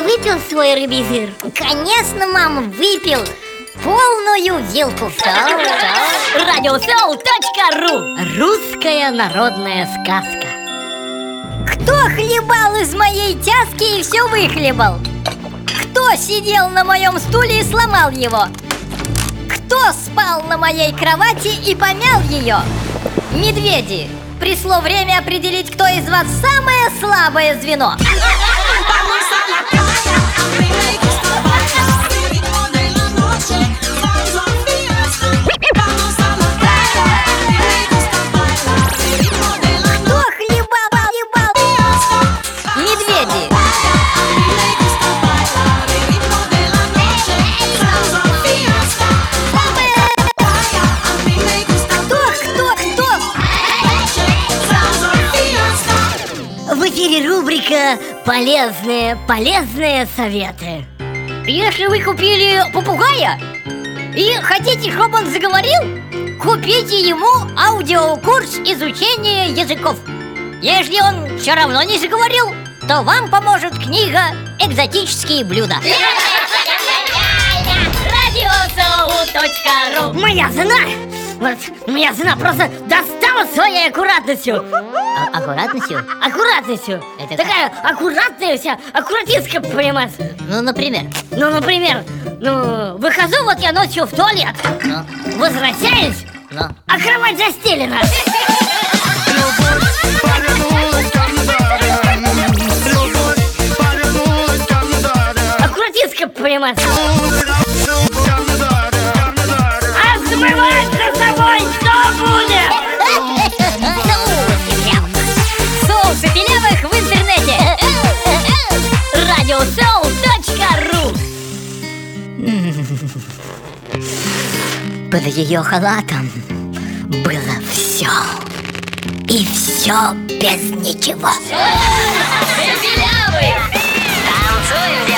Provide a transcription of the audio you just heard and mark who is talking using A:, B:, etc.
A: выпил свой рыбий жир?
B: Конечно, мама, выпил полную вилку
A: Радиосел.ру Русская народная сказка
B: Кто хлебал из моей тяски и все выхлебал? Кто сидел на моем стуле и сломал его? Кто спал на моей кровати и помял ее? Медведи! Пришло время определить, кто из вас самое слабое звено
A: В эфире рубрика «Полезные, полезные советы»
B: Если вы купили попугая и хотите, чтобы он заговорил, купите ему аудиокурс изучения языков. Если он все равно не заговорил, то вам поможет книга «Экзотические блюда».
A: Моя жена, вот, моя жена просто достала своей аккуратностью
B: А- аккуратностью?
A: Аккуратностью
B: Это
A: Такая аккуратная вся, аккуратистка, понимаешь
B: Ну, например.
A: Ну, например, ну, выхожу вот я ночью в туалет
B: Ну,
A: Возвращаюсь,
B: ну.
A: а кровать застелена
C: Повернулась ко мне даром Любовь повернулась ко мне даром
A: Аккуратистка, понимаешь
C: Любовь ко мне даром, ко мне даром
A: А смывать за собой Под ее халатом было все. И все без ничего.
B: Танцуем,